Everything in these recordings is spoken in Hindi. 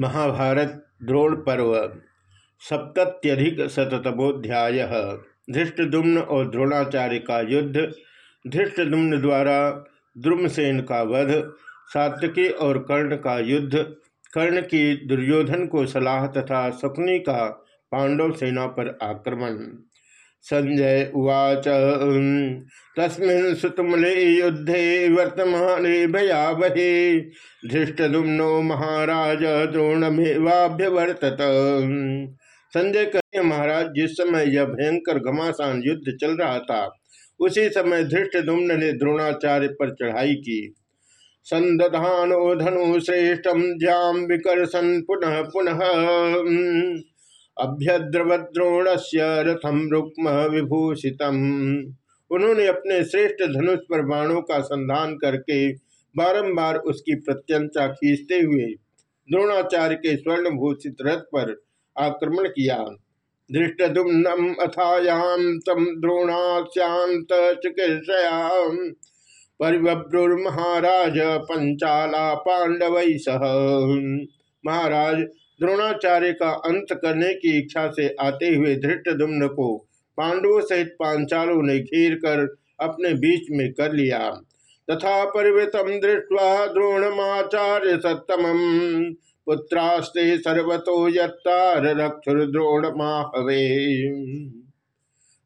महाभारत द्रोण पर्व, सप्तत्यधिक शतमोध्याय धृष्टदुम्न और द्रोणाचार्य का युद्ध धृष्टदुम्न द्वारा द्रुमसेन का वध सात्यकी और कर्ण का युद्ध, कर्ण की दुर्योधन को सलाह तथा शकुनी का पांडव सेना पर आक्रमण। संजय उवाच तस्मिन् सुतुमले युद्धे वर्तमाने भयावहे। धृष्टदुम्नो महाराज द्रोणमेवाभ्यवर्तत। संजय कहे महाराज, जिस समय यह भयंकर घमासान युद्ध चल रहा था, उसी समय धृष्टदुम्न ने द्रोणाचार्य पर चढ़ाई की। संदधानो धनु श्रेष्ठम ज्याम विकर्षण पुनः पुनः। अभ्यद्रवद्रोण से रथम रुक्म विभूषित उन्होंने अपने श्रेष्ठ धनुष पर बाणों का संधान करके बारंबार उसकी प्रत्यंता खींचते हुए द्रोणाचार्य के स्वर्ण भूषित रथ पर आक्रमण किया। दृष्टुम्नम अथायांतम द्रोणाश्यांत चिकित्सया। महाराज पंचाला पांडव सह। महाराज द्रोणाचार्य का अंत करने की इच्छा से आते हुए धृष्टदुम्न को पांडवों सहित पांचालों ने घेर कर अपने बीच में कर लिया। तथा परिवृतम दृष्टवा द्रोणमाचार्य सत्तम पुत्रास्ते सर्वतो यत्तार द्रोण माहवे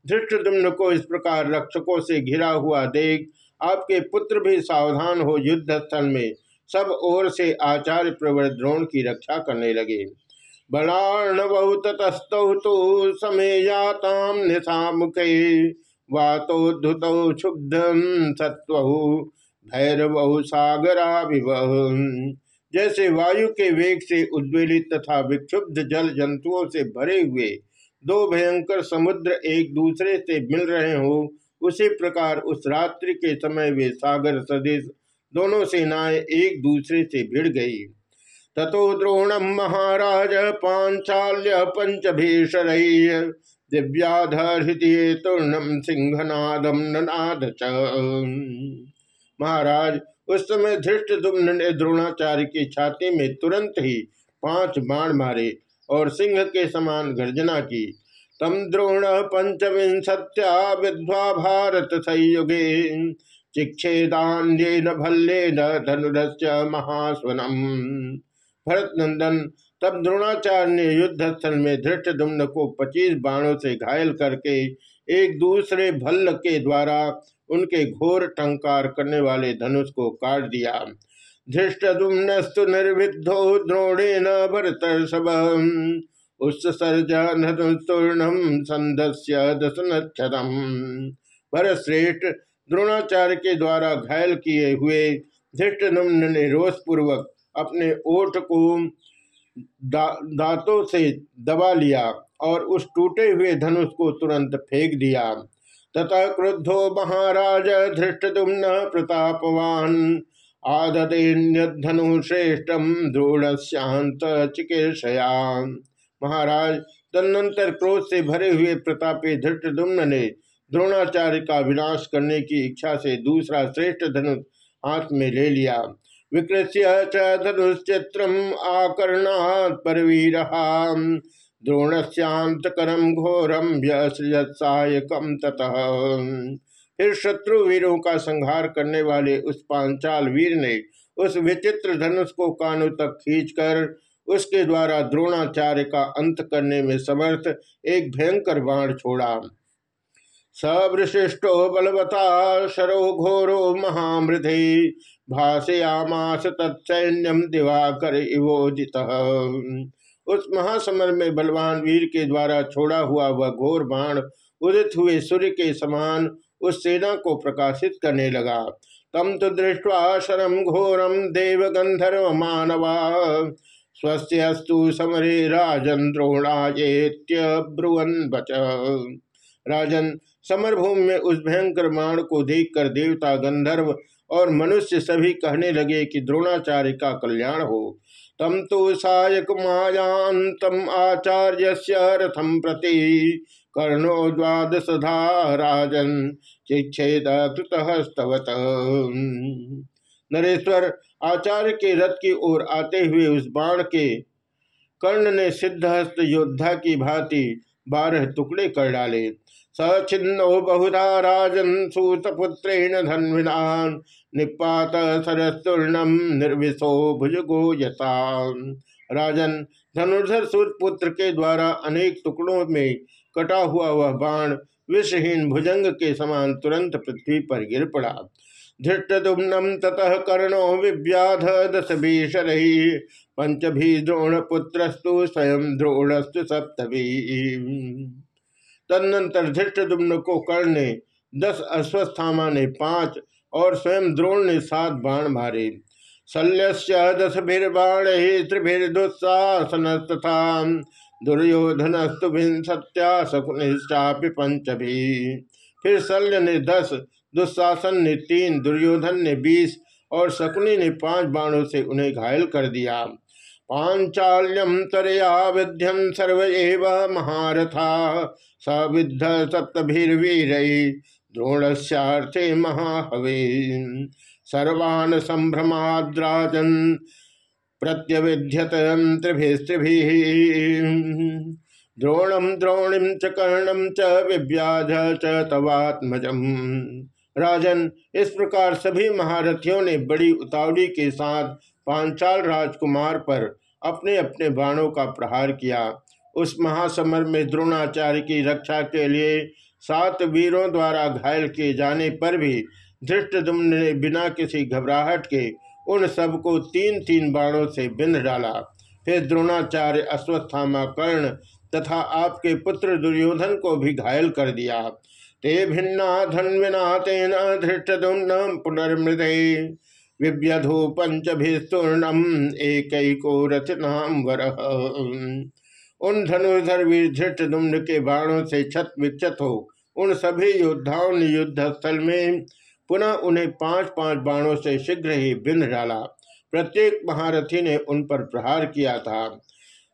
धृष्टदुम्न को इस प्रकार रक्षकों से घिरा हुआ देख आपके पुत्र भी सावधान हो युद्ध स्थल में सब ओर से आचार्य प्रवर द्रोण की रक्षा करने लगे। बलार्ण बहुत तस्तौ तो निशा मुखे वातोद्धुत क्षुब्ध सत्व भैरव जैसे वायु के वेग से उद्वेलित तथा विक्षुब्ध जल जंतुओं से भरे हुए दो भयंकर समुद्र एक दूसरे से मिल रहे हो, उसी प्रकार उस रात्रि के समय वे सागर सदृश दोनों सेनाएँ एक दूसरे से भिड़ गई। ततो द्रोणम महाराज पांचाल्य पंचभीषर दिव्याधृतिये तूर्णम सिंहनादम ननाद महाराज, उस समय धृष्ट दुम्न ने द्रोणाचार्य की छाती में तुरंत ही पाँच बाण मारे और सिंह के समान गर्जना की। तम द्रोण पंचविंशत्या विद्वा भारत संयुगे। चिक्षेदान्येन भल्लेन धनुरस्य महास्वनम। भरत नंदन तब द्रोणाचार्य ने युद्ध स्थल में धृष्ट दुम्न को पच्चीस बाणों से घायल करके एक दूसरे भल्ल के द्वारा उनके घोर टंकार करने वाले धनुष को काट दिया। धृष्ट दुम्नस्तु निर्विद्धो द्रोणेन भरत सब। उत्सर्जनम संदस्य दशनक्षतम भरत श्रेष्ठ द्रोणाचार्य के द्वारा घायल किए हुए धृष्टनुम्न ने रोषपूर्वक अपने ओठ को दा, दांतों से दबा लिया और उस टूटे हुए धनुष को तुरंत फेंक दिया। तथा क्रुद्धो महाराज धृष्टुम्न प्रतापवान आदधेन्यधनु श्रेष्ठम द्रोणश्यांत चिकित्सया महाराज तदनंतर क्रोध से भरे हुए प्रतापी धृष्टुम्न ने द्रोणाचार्य का विनाश करने की इच्छा से दूसरा श्रेष्ठ धनुष हाथ में ले लिया। विकृष्य धनुश्चित्र आकर्णात् परवीर। द्रोणस्यांतकरम घोरम व्यसयत्सायकम ततः। फिर शत्रु वीरों का संहार करने वाले उस पांचाल वीर ने उस विचित्र धनुष को कानों तक खींचकर उसके द्वारा द्रोणाचार्य का अंत करने में समर्थ एक भयंकर बाण छोड़ा। सवृशिष्टो बलवता शरो घोरो महामृधे भाषयामास तत्सैन्यम दिवाकर इवोदित। उस महासमर में बलवान वीर के द्वारा छोड़ा हुआ वह घोर बाण उदित हुए सूर्य के समान उस सेना को प्रकाशित करने लगा। तम तो दृष्टवा शरम घोरम देव गंधर्व मानवा स्वस्थस्तु समरे राजन द्रोणाएत्य ब्रुवन बच। राजन समरभूमि में उस भयंकर बाण को देखकर देवता गंधर्व और मनुष्य सभी कहने लगे कि द्रोणाचार्य का कल्याण हो। तम तो सायक मायांतम आचार्य रथम प्रति कर्णो द्वादशधा राजन चिक्षेद नरेश्वर आचार्य के रथ की ओर आते हुए उस बाण के कर्ण ने सिद्धहस्त योद्धा की भांति बारह टुकड़े कर डाले। सचिन्नो बहुधा राजन सूतपुत्रेण धन्विना निपात सरस्तूर्णम निर्विशो भुजगो यता राजन धनुर्धर सूर्यपुत्र के द्वारा अनेक टुकड़ों में कटा हुआ वह बाण विषहीन भुजंग के समान तुरंत पृथ्वी पर गिर पड़ा। धृष्टुम्नम ततः कर्णो विव्याध दस भीषर पंचभी द्रोण पुत्रस्तु स्वयं द्रोणस्तु सप्तभी। तदनंतर धृष्टुम्न को कर्ण ने, दस अश्वस्थामा ने पाँच और स्वयं द्रोण ने सात बाण मारे। शल्यस्य दशभिर्बाण त्रिभिर्दुस्साहसन तथा दुर्योधनस्तु सत्या शकुनिश्चापि पंचभी। फिर शल्य ने दस दुस्शासन ने तीन, दुर्योधन ने बीस और शकुनि ने पाँच बाणों से उन्हें घायल कर दिया। पांचाल्यम तरया विध्यम सर्व महारथा सविद्ध सप्तभिर्वीर द्रोणस्यार्थे महाहवे सर्वान संभ्रमाद्राजन प्रत्यविध्यत त्रिभिस्त्रिभि द्रोणम द्रोणिम च कर्णम च विव्याज च तवात्मजम। राजन, इस प्रकार सभी महारथियों ने बड़ी उतावली के साथ पांचाल राजकुमार पर अपने अपने बाणों का प्रहार किया। उस महासमर में द्रोणाचार्य की रक्षा के लिए सात वीरों द्वारा घायल किए जाने पर भी धृष्टदुम्न ने बिना किसी घबराहट के उन सबको तीन तीन बाणों से बिंद डाला। फिर द्रोणाचार्य अश्वत्थामा कर्ण तथा आपके पुत्र दुर्योधन को भी घायल कर दिया। ते भिन्ना धन्विना तेन धृष्टदुम्न पुनर्मृदे विव्यधो पंचभिस्तूर्णम एक रचनाम वर उन धनुर्धर वीर धृष्टदुम्न के बाणों से छत विक्षत हो, उन सभी योद्धाओं ने युद्ध स्थल में पुनः उन्हें पाँच पाँच बाणों से शीघ्र ही बिंद डाला। प्रत्येक महारथी ने उन पर प्रहार किया था।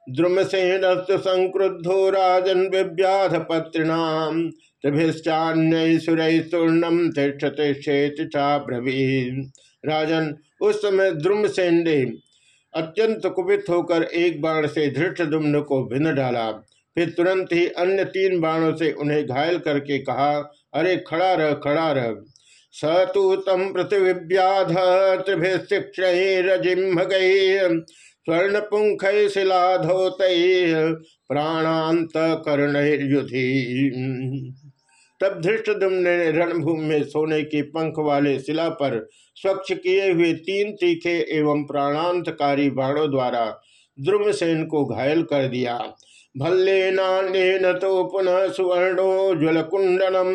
द्रुमसेन संक्रुद्धो राजन विव्याध पत्रिणाम त्रिभिश्चान्य सुरैस्तूर्णम तिष्ठ तिष्ठेत राजन, उस समय द्रुमसेन ने अत्यंत कुपित होकर एक बाण से धृष्टदुम्न को भिन्न डाला। फिर तुरंत ही अन्य तीन बाणों से उन्हें घायल करके कहा, अरे, खड़ा रह खड़ा रह। स तो तम पृथ्व्याध त्रिभिशिक्षिम स्वर्ण पुंख शिलाधोत प्राणांत कर्ण तब धृष्टुम ने रणभूमि में सोने के पंख वाले शिला पर स्वच्छ किए हुए तीन तीखे एवं प्राणांतकारी बाणों द्वारा द्रुमसेन को घायल कर दिया। भल्ले नान्य तो पुनः सुवर्णो ज्वल कुंडलम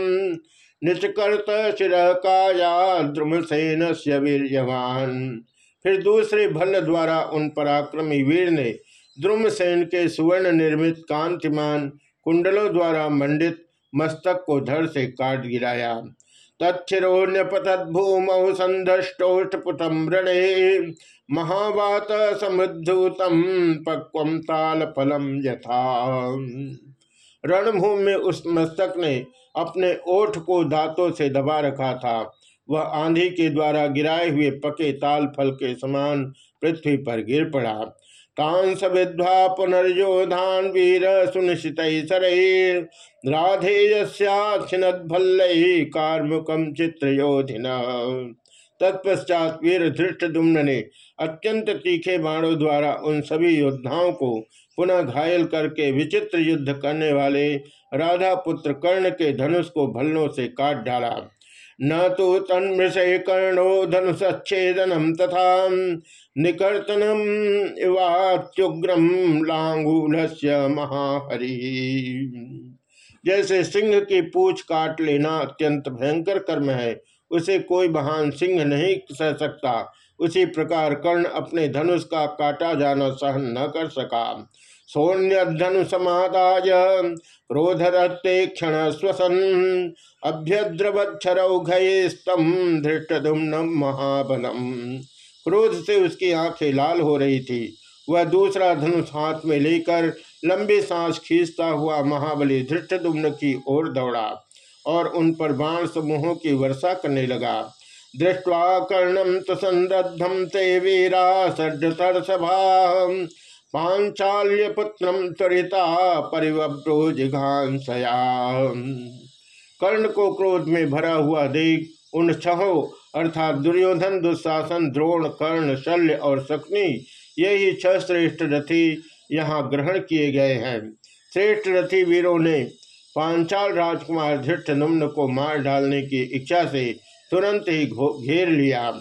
निष्कर्त शिर काया द्रुमसेन से वीरवान फिर दूसरे भल्ल द्वारा उन पराक्रमी वीर ने द्रुमसेन के सुवर्ण निर्मित कांतिमान कुंडलों द्वारा मंडित मस्तक को धड़ से काट गिराया। तच्छिरोन्यपतद भूमौ संधष्टोष्टपुटम रणे महावात समृद्धूतम पक्वम ताल फलम यथा। रणभूमि में उस मस्तक ने अपने ओठ को दांतों से दबा रखा था। वह आंधी के द्वारा गिराए हुए पके ताल फल के समान पृथ्वी पर गिर पड़ा। तांस विद्वा पुनर्योधान वीर सुनिश्चित भल्ल कार्मुकम चित्र योधिना तत्पश्चात वीर धृष्ट ने अत्यंत तीखे बाणों द्वारा उन सभी योद्धाओं को पुनः घायल करके विचित्र युद्ध करने वाले राधा पुत्र कर्ण के धनुष को भल्लों से काट डाला। न तो तन्मृषय कर्णो धनुषेदनम तथा निकर्तनम इवात्युग्रम लांगूल महाहरि। जैसे सिंह की पूछ काट लेना अत्यंत भयंकर कर्म है, उसे कोई महान सिंह नहीं सह सकता। उसी प्रकार कर्ण अपने धनुष का काटा जाना सहन न कर सका। सौन्यधनु समादाय क्रोधरते क्षण स्वसन अभ्यद्रवक्षरौघस्तम धृष्टुम्न महाबलम। क्रोध से उसकी आँखें लाल हो रही थी। वह दूसरा धनुष हाथ में लेकर लंबी सांस खींचता हुआ महाबली धृष्टुम्न की ओर दौड़ा और उन पर बाण समूहों की वर्षा करने लगा। दृष्टवा कर्णम तसंदम ते वीरा सभा पांचाल्य पुत्र त्वरिता परिवब्रो जिघांसया कर्ण को क्रोध में भरा हुआ देख उन छहों, अर्थात दुर्योधन दुशासन द्रोण, कर्ण, शल्य और शक्नि यही छह श्रेष्ठ रथी यहाँ ग्रहण किए गए हैं। श्रेष्ठ रथी वीरों ने पांचाल राजकुमार धृष्ट को मार डालने की इच्छा से तुरंत ही घेर लिया।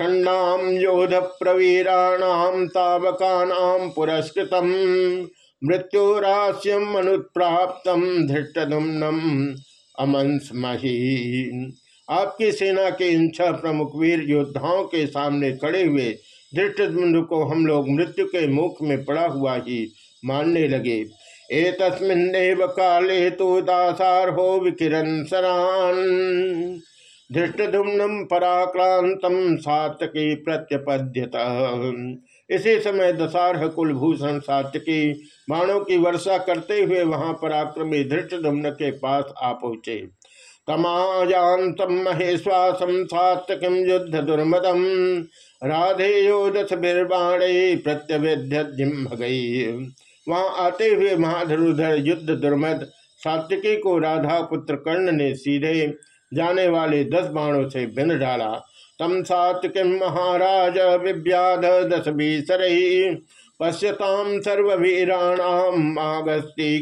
षण्णाम योध प्रवीराणाम तावकानाम पुरस्कृत मृत्युरास्यम अनुप्राप्त धृष्टुम्नम अमंस मही आपकी सेना के इन छह प्रमुख वीर योद्धाओं के सामने खड़े हुए धृष्टुम्न को हम लोग मृत्यु के मुख में पड़ा हुआ ही मानने लगे। ए तस्मिन्नेव काले तो दासार हो विकिरण सरान। धृष्टुम्नम पराक्रांतम सातकी प्रत्यपद्यत। इसी समय दशारह कुलभूषण सातकी बाणों की वर्षा करते हुए वहाँ पराक्रमी धृष्टुम्न के पास आ पहुँचे। युद्ध दुर्मदम राधेयो दस बिर्बाणे प्रत्यवेद्य गई वहाँ आते हुए महाधरुधर युद्ध दुर्मद सात्विकी को राधा पुत्र कर्ण ने सीधे जाने वाले दस बाणों से बिन डाला। तम सात्विक महाराज विव्याध दस बीसर पश्यताम सर्वीराणाम आगस्ती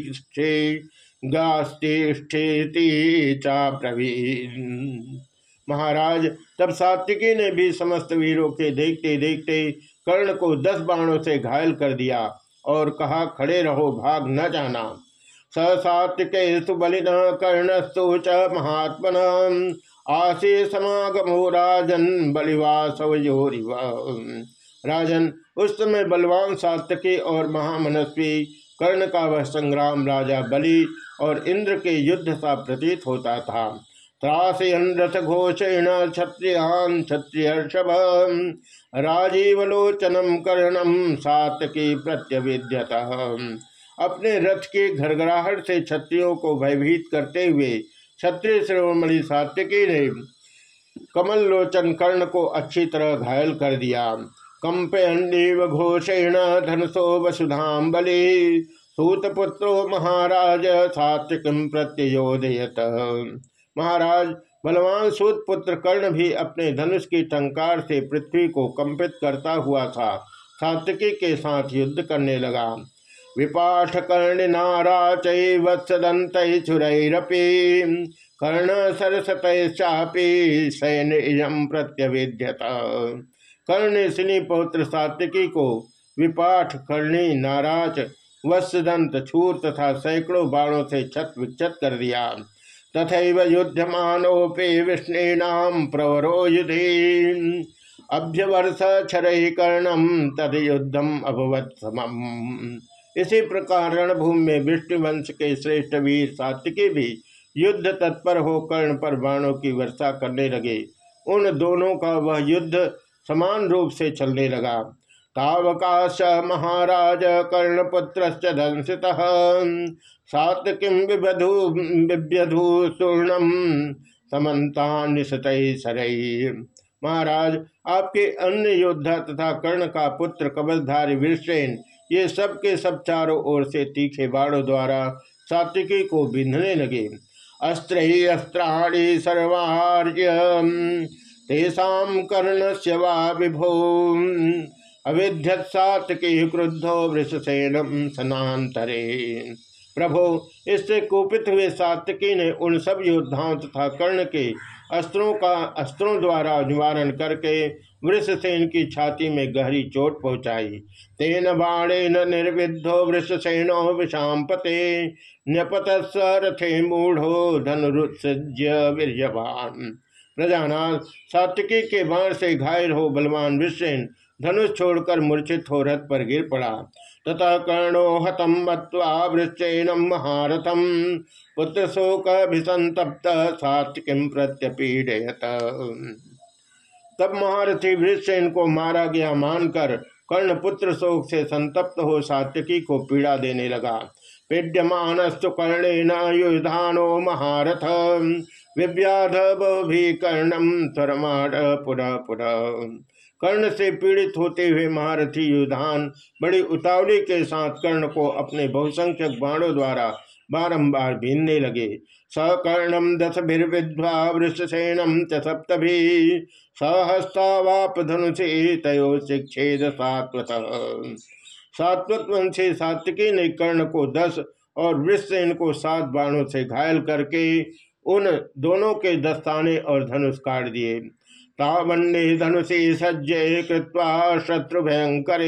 गास्तिष्ठेति चा महाराज, तब सात्विकी ने भी समस्त वीरों के देखते देखते कर्ण को दस बाणों से घायल कर दिया और कहा, खड़े रहो, भाग न जाना। स सात्विक बलिन कर्णस्तु च महात्मन। आशी समागमो राजन बलिवासवयोरिव राजन, उस समय बलवान सात्विकी और महामनस्वी कर्ण का वह संग्राम राजा बलि और इंद्र के युद्ध सा प्रतीत होता था। त्रासयन रथ घोषेण क्षत्रियान क्षत्रियर्षभ। राजीवलोचनम कर्णम सातकी प्रत्यविद्यत। अपने रथ के घरघराहट से क्षत्रियों को भयभीत करते हुए क्षत्रिय श्रोमणि सात्यकी ने कमल लोचन कर्ण को अच्छी तरह घायल कर दिया। कंपयंडीव घोषेण धनसो वसुधाम बलि सूतपुत्रो महाराज सात्विकम प्रत्योदयत महाराज, बलवान सूतपुत्र कर्ण भी अपने धनुष की टंकार से पृथ्वी को कंपित करता हुआ था। सात्विकी के साथ युद्ध करने लगा। विपाठ कर्ण कर्ण सरसत चापी सैन्य प्रत्यवेद्यत कर्ण सिनी पौत्र सात्विकी को विपाठ कर्णी नाराज़ वत्सदंत छूर तथा सैकड़ों बाणों से छत विक्षत कर दिया। तथा युद्धमानोपे विष्णीनाम प्रवरो युधि। अभ्यवर्ष क्षर कर्णम तद युद्धम अभवत समम। इसी प्रकार रणभूमि में विष्णुवंश के श्रेष्ठ वीर सात्विकी भी युद्ध तत्पर हो कर्ण पर बाणों की वर्षा करने लगे। उन दोनों का वह युद्ध समान रूप से चलने लगा। तावकाश महाराज कर्णपुत्र सूर्णम समन्ता सरई महाराज, आपके अन्य योद्धा तथा कर्ण का पुत्र कबलधारी वीरसेन ये सब के सब चारों ओर से तीखे बाणों द्वारा सात्विकी को बिंधने लगे। अस्त्र ही अस्त्राणी सर्वार्य तेषा कर्ण से विभो। अविध्यत सात्विकी क्रुद्धो वृषसेनम सनातरे प्रभो, इससे कुपित हुए सात्विकी ने उन सब योद्धाओं तथा कर्ण के अस्त्रों का, अस्त्रों द्वारा निवारण करके वृषसेन की छाती में गहरी चोट पहुंचाई। तेन बाणेन निर्विद्धो वृषसेनो विषाम पते न्यपत रथे मूढ़ो धनुरुत्सज्य वीरवान प्रजानाथ, सात्विकी के बाण से घायल हो बलवान विषसेन धनुष छोड़कर मूर्छित हो रथ पर गिर पड़ा। तथा कर्णो हतम मत्वा वृश्चैनम महारथम। पुत्र शोक भिसंतप्त सात्विकीम प्रत्यपीडयत। तब महारथी वृषसेन को मारा गया मानकर कर्ण पुत्र शोक से संतप्त हो सात्विकी को पीड़ा देने लगा। पीड्यमानस्तु कर्णेन युधानो महारथ। विव्याध कर्णम स्वरमाण पुनः पुनः। कर्ण से पीड़ित होते हुए महारथी युधान बड़ी उतावली के साथ कर्ण को अपने बहुसंख्यक बाणों द्वारा बारंबार भीनने लगे। सकर्णम विद्वा वृषसेनम च सप्तभी सहस्तावाप धनुषे तयो शिक्षेद सात्वत सात्वत सात्विकी ने कर्ण को दस और वृषसेन को सात बाणों से घायल करके उन दोनों के दस्ताने और धनुष काट दिए। तावन्ने धनुषी सज्जे कृत्वा शत्रु भयंकर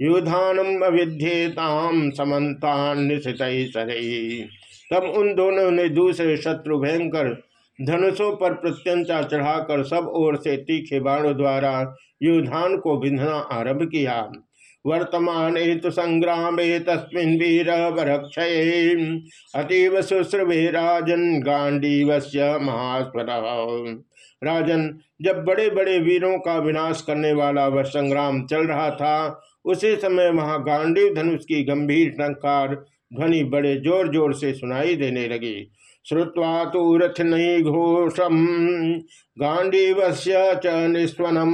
युधानम अविध्येताम समन्तान तब उन दोनों ने दूसरे शत्रु भयंकर धनुषों पर प्रत्यंचा चढ़ाकर सब ओर से तीखे बाणों द्वारा युधान को बिंधना आरंभ किया। वर्तमान तो संग्राम तस्मिन वीर वरक्षय अतीव शुश्रवे राजन गांडीवस्य महास्वर राजन, जब बड़े बड़े वीरों का विनाश करने वाला वह संग्राम चल रहा था उसी समय वहाँ गांडीव धनुष की गंभीर टंकार ध्वनि बड़े ज़ोर ज़ोर से सुनाई देने लगी। श्रुवा तो रथ नहीं घोषम गांडीव निस्वनम।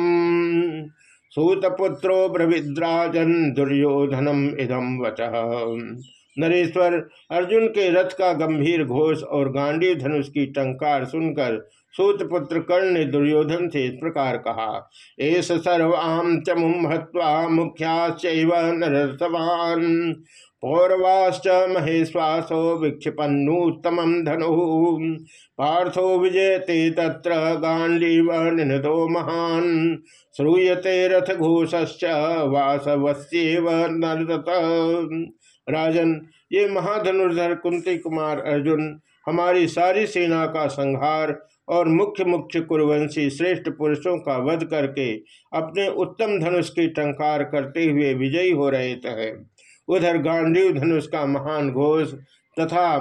सूतपुत्रो ब्रविद्राजन दुर्योधनम इदम वच। नरेश्वर, अर्जुन के रथ का गंभीर घोष और गांडी धनुष की टंकार सुनकर सूतपुत्र कर्ण ने दुर्योधन से इस प्रकार कहा एस सर्वाम च मुहत्वा मुख्याश्च नरसवान पौरवाश्च महेश्वासो विक्षिपन्नूत्तम धनु। पार्थो विजयते तत्र गांडीव निनदो महान। श्रूयते रथ घोषश्च वासवस्येव नरदत राजन, ये महाधनुर्धर कुंती कुमार अर्जुन, हमारी सारी सेना का संहार और मुख्य मुख्य कुरवंशी श्रेष्ठ पुरुषों का वध करके अपने उत्तम धनुष की टंकार करते हुए विजयी हो रहे थे। उधर गांडीव धनुष का महान घोष तथा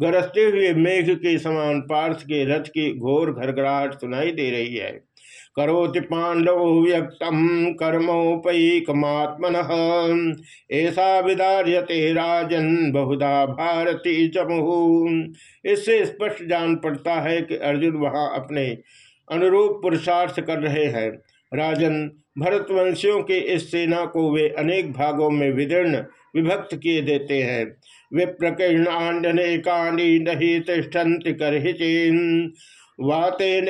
गरजते हुए मेघ के समान पार्थ के रथ की घोर घरघराहट सुनाई दे रही है। करोति पांडव व्यक्तम कर्मोपैकमात्मन। ऐसा विदार्यते राजन बहुधा भारती चमुहु इससे स्पष्ट जान पड़ता है कि अर्जुन वहाँ अपने अनुरूप पुरुषार्थ कर रहे हैं। राजन, भरतवंशियों के इस सेना को वे अनेक भागों में विदीर्ण, विभक्त किए देते हैं। विप्रकीर्णान्यनेकानी नहीं तिष्ठन्ति करहिचीन। वातेन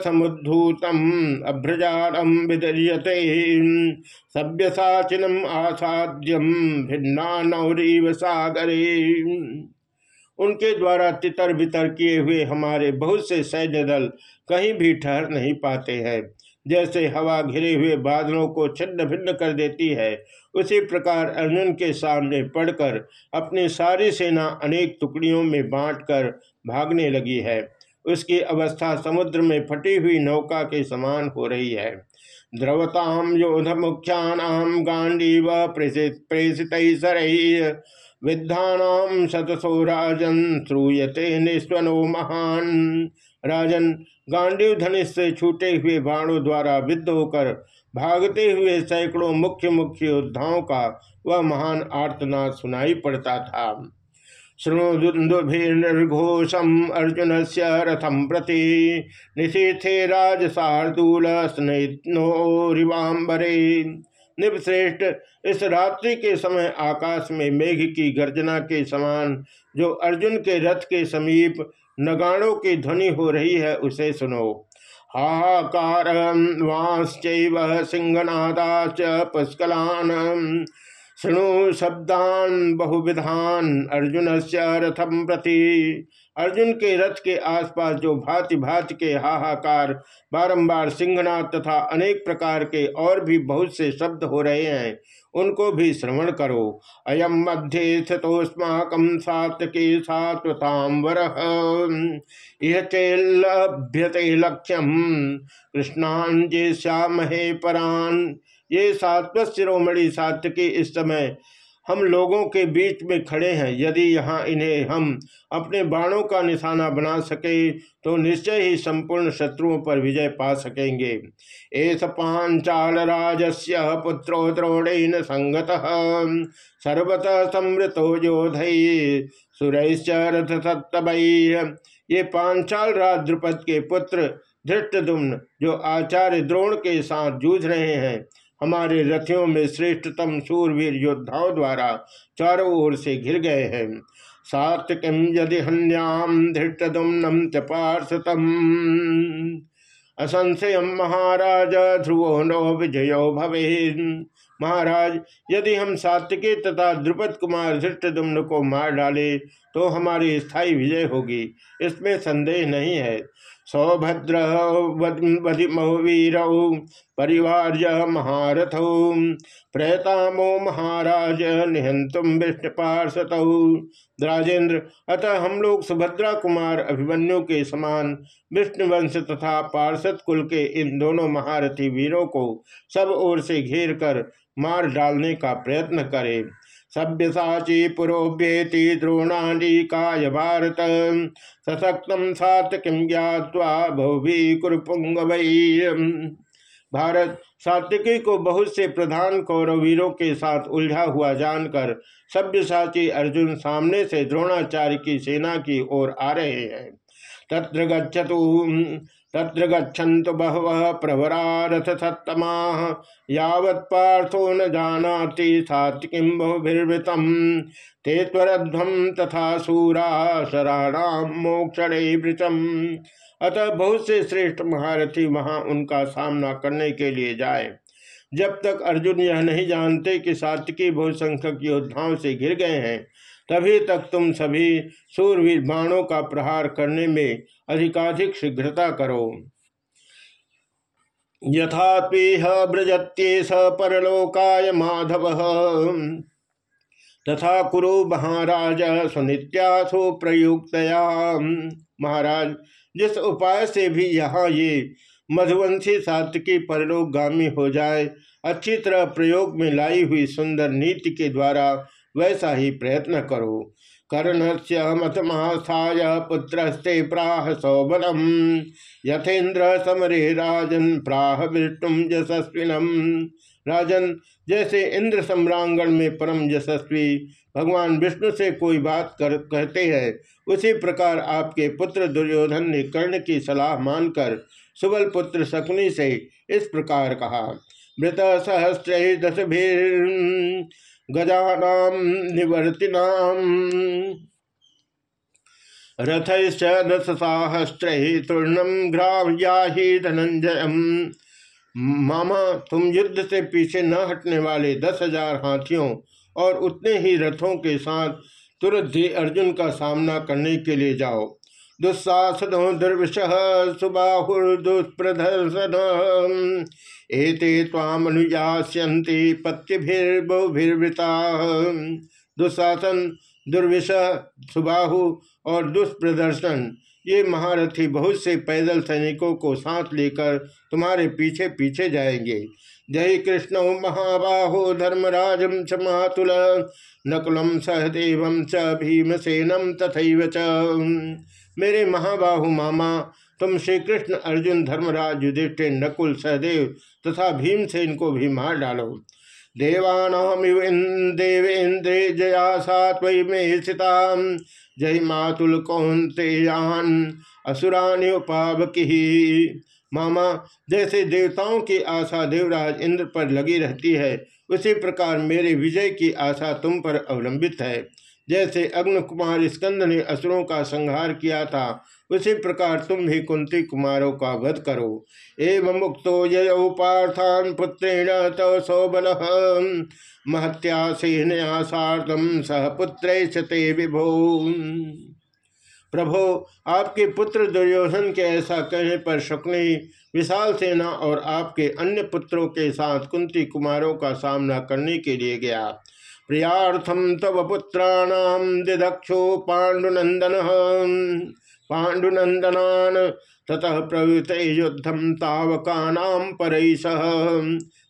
समुद्धूतम अभ्रजारम विदर्यते। सभ्यसाचिनम आसाद्यम भिन्ना नौरीव सागरे। उनके द्वारा तितर बितर किए हुए हमारे बहुत से सैन्य दल कहीं भी ठहर नहीं पाते हैं। जैसे हवा घिरे हुए बादलों को छिन्न भिन्न कर देती है, उसी प्रकार अर्जुन के सामने पड़कर अपनी सारी सेना अनेक टुकड़ियों में बांटकर भागने लगी है। उसकी अवस्था समुद्र में फटी हुई नौका के समान हो रही है। द्रवताम योध मुख्यानाम गांडी व प्रेषित विद्धानाम शतसो राजन श्रूयते निस्वनो महान। राजन गांडीव धनुष से छूटे हुए बाणों द्वारा विद्ध होकर भागते हुए सैकड़ों मुख्य मुख्य योद्धाओं का वह महान आर्तनाद सुनाई पड़ता था। शृणुदुन्दुभिर्घोषम अर्जुन से रथम प्रति निशीथे राज शार्दूल निपश्रेष्ठ इस रात्रि के समय आकाश में मेघ की गर्जना के समान जो अर्जुन के रथ के समीप नगाड़ों की ध्वनि हो रही है, उसे सुनो। हाहाकार वाश्चैव सिंहनादाच पुष्कलान। शृणु शब्दान बहुविधान अर्जुन से रथम प्रति। अर्जुन के रथ के आसपास जो भांति भांति के हाहाकार, बारंबार सिंहनाथ तथा अनेक प्रकार के और भी बहुत से शब्द हो रहे हैं, उनको भी श्रवण करो। अयम मध्य स्थितोस्माक सात्विकी सात्वतांबर यह चेलभ्यते लक्ष्यम कृष्णांजे श्यामहे परान। ये सात्वत शिरोमणि सात्विकी इस समय हम लोगों के बीच में खड़े हैं। यदि यहाँ इन्हें हम अपने बाणों का निशाना बना सके तो निश्चय ही संपूर्ण शत्रुओं पर विजय पा सकेंगे। एस पांचाल राजस्य पुत्रो द्रोणेन संगत, सर्वतः समृतो योधई सुरैश्च रथ ये पांचाल राज द्रुपद के पुत्र धृष्टदुम्न जो आचार्य द्रोण के साथ जूझ रहे हैं हमारे रथियों में श्रेष्ठतम सूरवीर योद्धाओं द्वारा चारों ओर से घिर गए हैं। सात्विकम यदि हन्याम धृष्टदुम्नम च पार्षतम असंशय महाराज, ध्रुवो नो विजयो भवे महाराज, यदि हम सात्विकी तथा द्रुपद कुमार धृष्टदुम्न को मार डाले तो हमारी स्थायी विजय होगी। इसमें संदेह नहीं है। सौभद्र वीर परिवार महारथ प्रयतामो महाराज निहंतुम विष्णु पार्षद राजेंद्र, अतः हम लोग सुभद्रा कुमार अभिमन्यु के समान, विष्णुवंश तथा पार्षद कुल के इन दोनों महारथी वीरों को सब ओर से घेर कर मार डालने का प्रयत्न करे। सभ्यसाची पुरोभ्येति द्रोणानी काय भारत। सशक्तम सात किम ज्ञावा बहुभी कुरुपुंग भारत सात्विकी को बहुत से प्रधान कौरवीरों के साथ उलझा हुआ जानकर सभ्यसाची अर्जुन सामने से द्रोणाचार्य की सेना की ओर आ रहे हैं। तत्र गच्छतु। तत्र गच्छन्तु बहवः प्रवरा रथसत्तमा यावत् पार्थो न जानाति सात्विकीं बहुभिर्वृतं। ते त्वरध्वं तथा सूरा शराणां मोक्षणे वृचम अतः बहुत से श्रेष्ठ महारथी वहाँ उनका सामना करने के लिए जाए। जब तक अर्जुन यह नहीं जानते कि सात्विकी बहुसंख्यक योद्धाओं से घिर गए हैं तभी तक तुम सभी सूरवीर बाणों का प्रहार करने में अधिकाधिक शीघ्रता करो। यथापीह ब्रजत्ये स परलोकाय माधव। तथा कुरु महाराज सुनित्यासु प्रयुक्तया। महाराज, जिस उपाय से भी यहाँ ये मधुवंशी सात्विकी परलोकगामी हो जाए, अच्छी तरह प्रयोग में लाई हुई सुंदर नीति के द्वारा वैसा ही प्रयत्न करो। कर्ण से मतमास्थाय पुत्रस्ते प्राह सौबलम यथेन्द्र समरे राजन प्राह विष्णुम यशस्विनम। राजन, जैसे इंद्र सम्रांगण में परम यशस्वी भगवान विष्णु से कोई बात कर, कहते हैं, उसी प्रकार आपके पुत्र दुर्योधन ने कर्ण की सलाह मानकर सुबल पुत्र शकुनी से इस प्रकार कहा, मृत सहस्त्र दस गजानाम निवर्तिनाम रथश्च दशसाहस्त्र तूर्णम ग्राह्याही धनंजय मामा तुम युद्ध से पीछे न हटने वाले दस हज़ार हाथियों और उतने ही रथों के साथ तुरंत ही अर्जुन का सामना करने के लिए जाओ। दुस्साहसनो दुर्विश सुबाहुर्दुष्प्रदर्शन एते तामनुयास्यन्ति पत्यभिर्बहुभिर्वृता। दुशासन दुर्विष, सुबाहु और दुष्प्रदर्शन, ये महारथी बहुत से पैदल सैनिकों को साथ लेकर तुम्हारे पीछे पीछे जाएँगे। जय कृष्ण, महाबाहो, धर्मराज च मातुल नकुलम सहदेव च भीमसेनम तथा च। मेरे महाबाहु मामा, तुम श्री कृष्ण अर्जुन धर्मराज युधिष्ठिर नकुल सहदेव तथा भीमसेन को भी मार डालो। देवानामिव देवेन्द्रे जया सात्वी में स्थिता जय मातुल कौंतेयान असुरानि उपावकी मामा, जैसे देवताओं की आशा देवराज इंद्र पर लगी रहती है, उसी प्रकार मेरे विजय की आशा तुम पर अवलंबित है। जैसे अग्न कुमार स्कंद ने असुरों का संहार किया था, उसी प्रकार तुम भी कुंती कुमारों का वध करो। एवं मुक्तो यौ पार्थान पुत्रेण तव सौबल महत्या सेनया सह पुत्र विभो। प्रभो, आपके पुत्र दुर्योधन के ऐसा कहने पर शकुनी, विशाल सेना और आपके अन्य पुत्रों के साथ कुंती कुमारों का सामना करने के लिए गया। प्रियार्थम तव पुत्राण दिदक्षो पांडुनंदन पांडुनंदनान ततः प्रवृत युद्धम तावकानाम पर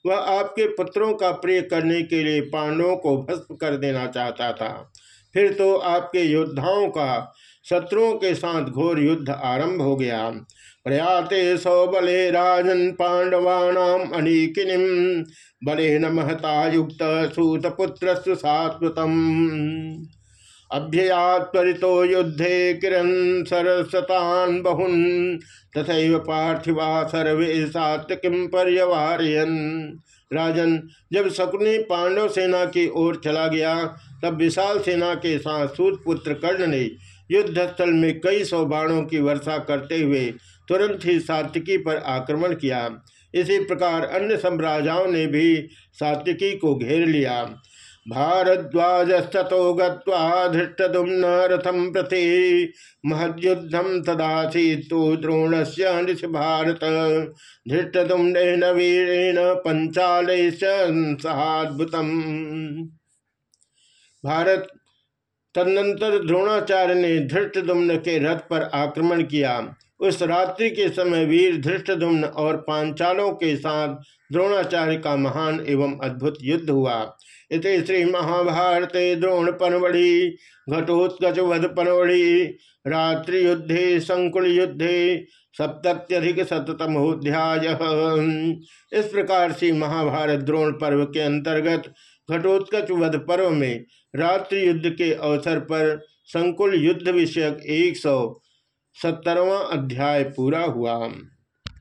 वह आपके पुत्रों का प्रिय करने के लिए पांडवों को भस्म कर देना चाहता था। फिर तो आपके योद्धाओं का शत्रुओं के साथ घोर युद्ध आरंभ हो गया। प्रयाते सौ बले राजन पांडवानाम अनीकिनिम। बले न महता युक्त सूतपुत्र सात्वतम अभ्ययात्वरितो युद्धे किरण सरसतान बहुन। तथा पार्थिवा सर्वे सात्विकीम पर्यवहारयन राजन, जब शकुनी पांडव सेना की ओर चला गया, तब विशाल सेना के साथ सूतपुत्र कर्ण ने युद्ध स्थल में कई सौ बाणों की वर्षा करते हुए तुरंत ही सात्विकी पर आक्रमण किया। इसी प्रकार अन्य सम्राजाओं ने भी सात्विकी को घेर लिया। भारद्वाजस्तो गृष्टुम्न रथम प्रति महद्युद्धम तदासी तो द्रोण से भारत धृष्टुम्न वीरेण पंचाल सहाद्भुतम। भारत तदनंतर द्रोणाचार्य ने धृष्टदुम्न के रथ पर आक्रमण किया। उस रात्रि के समय वीर धृष्टदुम्न और पांचालों के साथ द्रोणाचार्य का महान एवं अद्भुत युद्ध हुआ। इत श्री महाभारते द्रोण परवड़ी घटोत्कच वध रात्रि युद्धे संकुल युद्धे सप्तत्यधिक शतमोध्याय इस प्रकार से महाभारत द्रोण पर्व के अंतर्गत घटोत्कच वध पर्व में रात्रि युद्ध के अवसर पर संकुल युद्ध विषयक एक सौ सत्तरवा अध्याय पूरा हुआ।